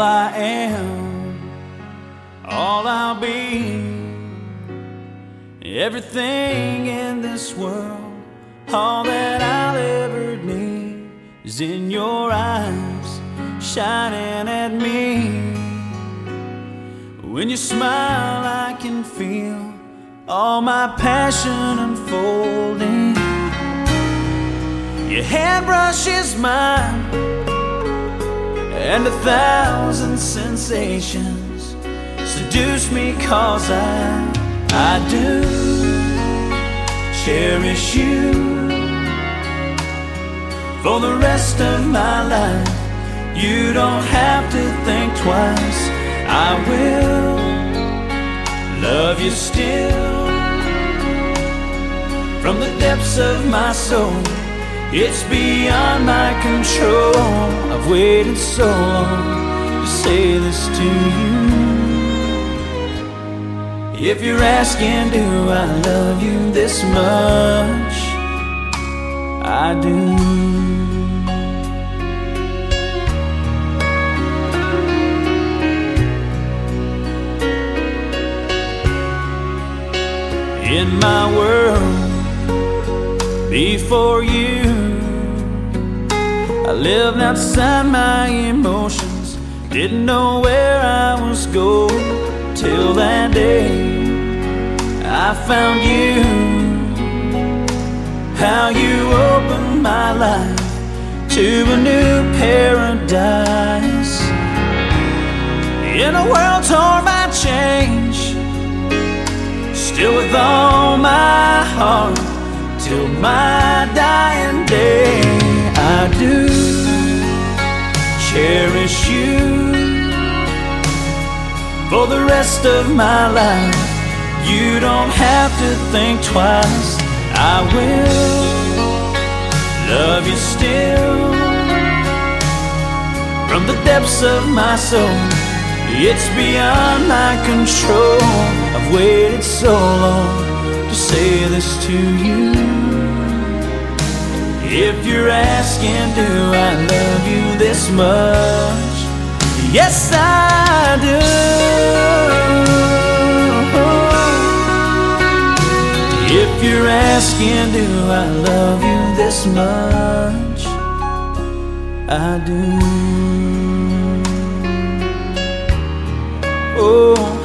all I am, all I'll be. Everything in this world, all that I'll ever need is in your eyes, shining at me. When you smile, I can feel all my passion unfolding. Your hand brushes mine, and a thousand sensations seduce me, cause I, I do cherish you for the rest of my life. You don't have to think twice. I will love you still from the depths of my soul. It's beyond my control. I've waited so long to say this to you. If you're asking, do I love you this much? I do. In my world, before you, I lived outside my emotions. Didn't know where I was going till that day I found you. How you opened my life to a new paradise. In a world torn by change, still with all my heart till my dying day. I do cherish you for the rest of my life. You don't have to think twice. I will love you still from the depths of my soul. It's beyond my control. I've waited so long to say this to you. If you're asking, do I love you this much? Yes, I do. If you're asking, do I love you this much? I do. Oh,